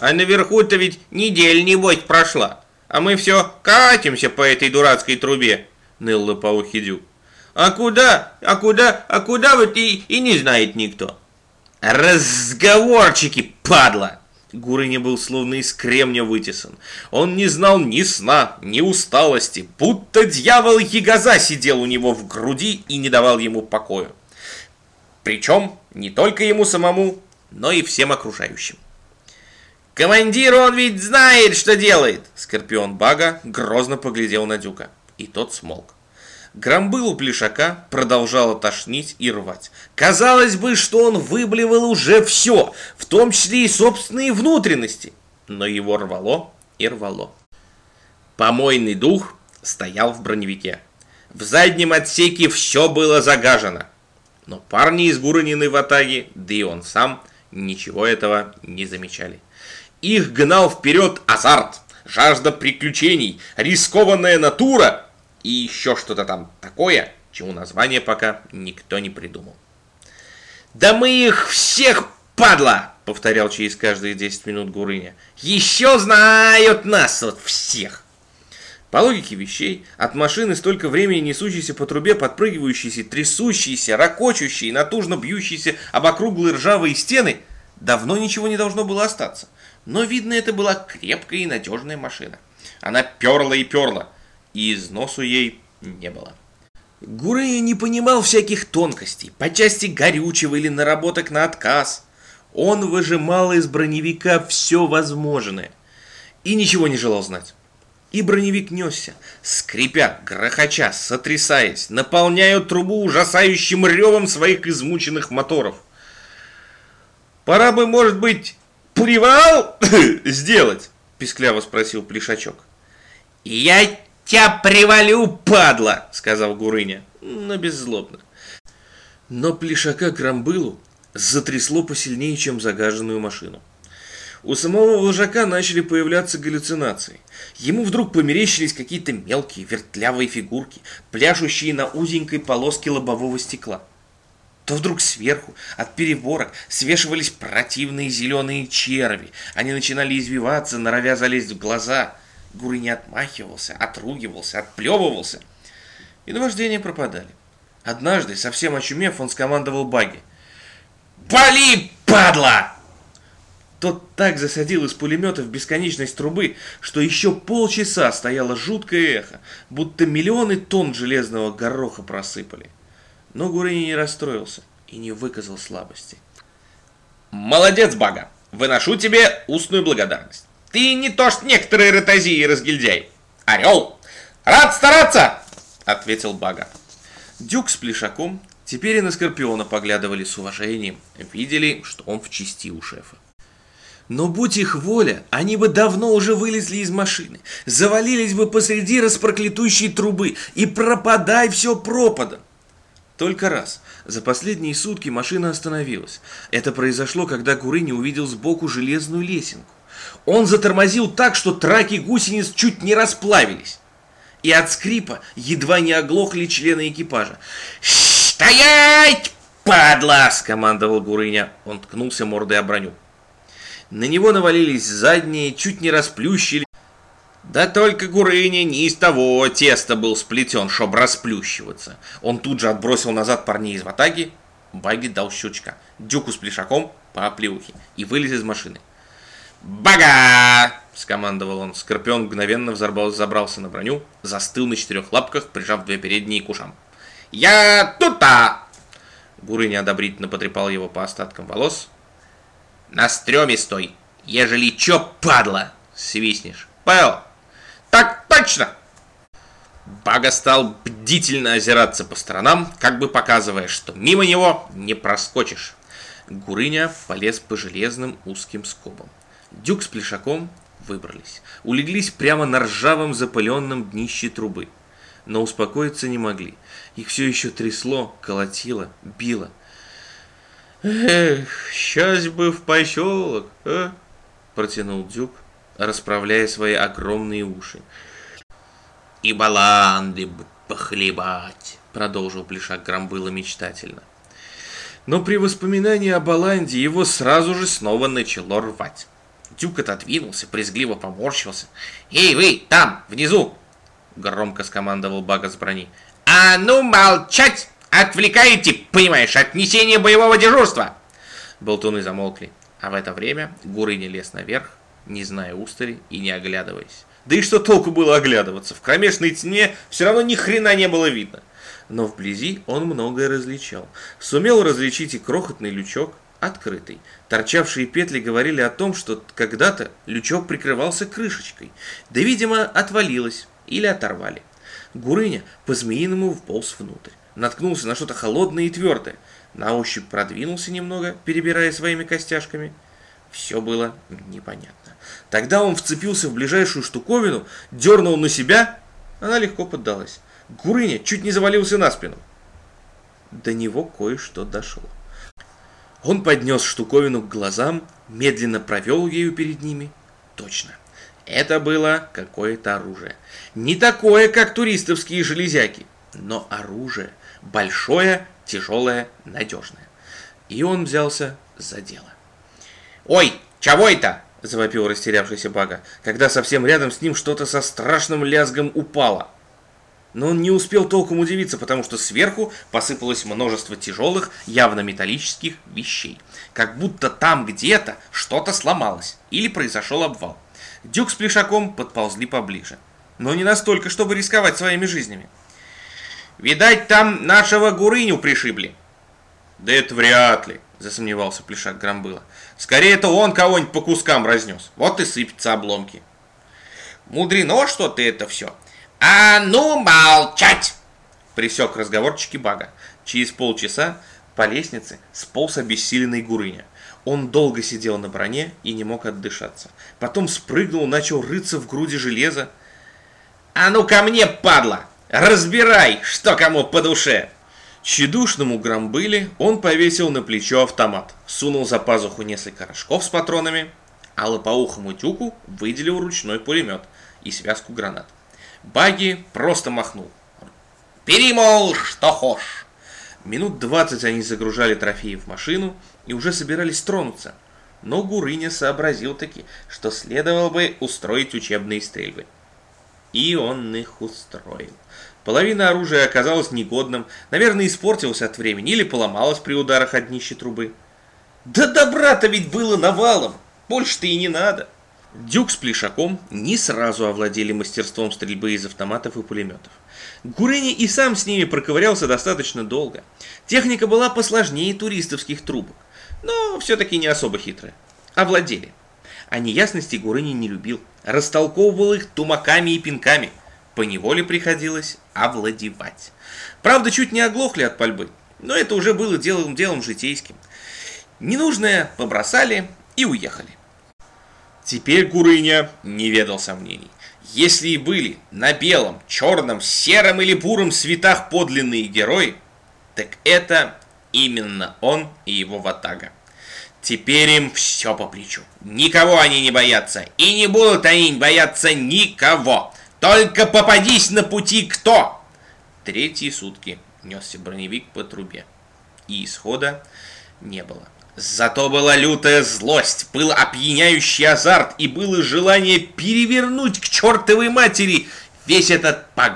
А наверху-то ведь неделя, небось, прошла. А мы все катимся по этой дурацкой трубе, ныл лопоухий дюк. А куда, а куда, а куда вот и, и не знает никто. Разговорчики, падла! Гурыня был словно из кремня вытесан. Он не знал ни сна, ни усталости, будто дьявол Ягоза сидел у него в груди и не давал ему покоя. Причем не только ему самому, но и всем окружающим. «Командир, он ведь знает, что делает!» Скорпион Бага грозно поглядел на Дюка, и тот смолк. Грамбыл у плешака продолжало тошнить и рвать. Казалось бы, что он выблевал уже все, в том числе и собственные внутренности. Но его рвало и рвало. Помойный дух стоял в броневике. В заднем отсеке все было загажено. Но парни из Гураниной ватаги, да и он сам, ничего этого не замечали. Их гнал вперед азарт, жажда приключений, рискованная натура и еще что-то там такое, чему название пока никто не придумал. «Да мы их всех, падла!» — повторял через каждые 10 минут Гурыня. «Еще знают нас вот всех!» По логике вещей, от машины столько времени несущейся по трубе, подпрыгивающейся, трясущейся, ракочущей, натужно бьющейся об округлые ржавые стены, давно ничего не должно было остаться. Но, видно, это была крепкая и надежная машина. Она перла и перла, и износу ей не было. Гурея не понимал всяких тонкостей по части горючего или наработок на отказ. Он выжимал из броневика все возможное и ничего не желал знать. И броневик несся, скрипя, грохоча, сотрясаясь, наполняя трубу ужасающим ревом своих измученных моторов. «Пора бы, может быть, привал сделать?» – пискляво спросил Плешачок. «Я тебя привалю, падла!» – сказал Гурыня, но беззлобно. Но Плешака Грамбылу затрясло посильнее, чем загаженную машину. У самого вожака начали появляться галлюцинации. Ему вдруг померещились какие-то мелкие вертлявые фигурки, пляшущие на узенькой полоске лобового стекла. То вдруг сверху, от переборок, свешивались противные зеленые черви. Они начинали извиваться, норовя залезть в глаза. Гуры не отмахивался, отругивался, отплевывался. И наваждения пропадали. Однажды, совсем очумев, он скомандовал Баги. «Пали, падла!» Тот так засадил из пулемета в бесконечность трубы, что еще полчаса стояло жуткое эхо, будто миллионы тонн железного гороха просыпали. Но Гурини не расстроился и не выказал слабости. «Молодец, Бага! Выношу тебе устную благодарность. Ты не то что некоторые ротозии разгильдяй. Орел! Рад стараться!» — ответил Бага. Дюк с Плешаком теперь и на Скорпиона поглядывали с уважением, видели, что он в чести у шефа. Но будь их воля, они бы давно уже вылезли из машины, завалились бы посреди распроклятущей трубы и пропадай все пропадом. Только раз. За последние сутки машина остановилась. Это произошло, когда Гурыни увидел сбоку железную лесенку. Он затормозил так, что траки гусениц чуть не расплавились. И от скрипа едва не оглохли члены экипажа. «Стоять, падла!» – скомандовал Гурыня. Он ткнулся мордой о броню. На него навалились задние, чуть не расплющили. Да только Гурыня не из того теста был сплетен, чтоб расплющиваться. Он тут же отбросил назад парней из ватаги, Баги дал щучка, Дюку с плешаком по оплеухе и вылез из машины. «Бага!» – скомандовал он. Скорпион мгновенно забрался на броню, застыл на четырех лапках, прижав две передние к ушам. «Я тут-то!» Гурыня одобрительно потрепал его по остаткам волос. «На стреме стой! Ежели чё, падла, свистнешь! Понял?» «Так точно!» Бага стал бдительно озираться по сторонам, как бы показывая, что мимо него не проскочишь. Гурыня полез по железным узким скобам. Дюк с Плешаком выбрались. Улеглись прямо на ржавом запыленном днище трубы. Но успокоиться не могли. Их все еще трясло, колотило, било. «Эх, сейчас бы в поселок, а?» Протянул Дюк, расправляя свои огромные уши. «И баланды бы похлебать!» Продолжил Плешак Грамбыла мечтательно. Но при воспоминании о Баланде его сразу же снова начало рвать. Дюк отодвинулся, презрительно поморщился. «Эй, вы, там, внизу!» Громко скомандовал Бага с брони. «А ну молчать! Отвлекаете, понимаешь, от несения боевого дежурства!» Болтуны замолкли, а в это время Гурыня лез наверх, не зная устали и не оглядываясь. Да и что толку было оглядываться? В кромешной тьме все равно ни хрена не было видно. Но вблизи он многое различал. Сумел различить и крохотный лючок, открытый. Торчавшие петли говорили о том, что когда-то лючок прикрывался крышечкой, да, видимо, отвалилось или оторвали. Гурыня по-змеиному вполз внутрь, наткнулся на что-то холодное и твердое, на ощупь продвинулся немного, перебирая своими костяшками. Все было непонятно. Тогда он вцепился в ближайшую штуковину, дернул на себя, она легко поддалась. Гурыня чуть не завалился на спину. До него кое-что дошло. Он поднес штуковину к глазам, медленно провел ею перед ними. Точно. Это было какое-то оружие. Не такое, как туристовские железяки, но оружие. Большое, тяжелое, надежное. И он взялся за дело. «Ой, чего это?» – завопил растерявшийся Бага, когда совсем рядом с ним что-то со страшным лязгом упало. Но он не успел толком удивиться, потому что сверху посыпалось множество тяжелых, явно металлических вещей. Как будто там где-то что-то сломалось или произошел обвал. Дюк с Плешаком подползли поближе. Но не настолько, чтобы рисковать своими жизнями. «Видать, там нашего Гурыню пришибли». «Да это вряд ли», – засомневался Плешак Грамбыла. «Скорее, это он кого-нибудь по кускам разнес. Вот и сыпятся обломки». «Мудрено, что ты это все. А ну молчать!» Присек разговорчики Бага. Через полчаса по лестнице сполз обессиленный Гурыня. Он долго сидел на броне и не мог отдышаться. Потом спрыгнул, начал рыться в груди железа. «А ну ко мне, падла! Разбирай, что кому по душе!» Чедушному громбыле он повесил на плечо автомат, сунул за пазуху несколько рожков с патронами, а лопоухому тюку выделил ручной пулемет и связку гранат. Баги просто махнул. «Бери, мол, что хошь!» Минут двадцать они загружали трофеи в машину и уже собирались тронуться. Но Гурыня сообразил таки, что следовало бы устроить учебные стрельбы. И он их устроил. Половина оружия оказалась негодным, наверное, испортилась от времени или поломалась при ударах от днища трубы. Да добра-то ведь было навалом, больше-то и не надо. Дюк с Плешаком не сразу овладели мастерством стрельбы из автоматов и пулеметов. Гурени и сам с ними проковырялся достаточно долго. Техника была посложнее туристовских трубок, но все-таки не особо хитрая. Овладели. А неясности Гурени не любил, растолковывал их тумаками и пинками. По неволе приходилось овладевать. Правда, чуть не оглохли от пальбы, но это уже было делом, делом житейским. Ненужное побросали и уехали. Теперь Гурыня не ведал сомнений. Если и были на белом, черном, сером или буром светах подлинные герои, так это именно он и его ватага. Теперь им все по плечу. Никого они не боятся. И не будут они бояться никого. Только попадись на пути кто? Третьи сутки несся броневик по трубе. И исхода не было. Зато была лютая злость, был опьяняющий азарт и было желание перевернуть к чертовой матери весь этот поганый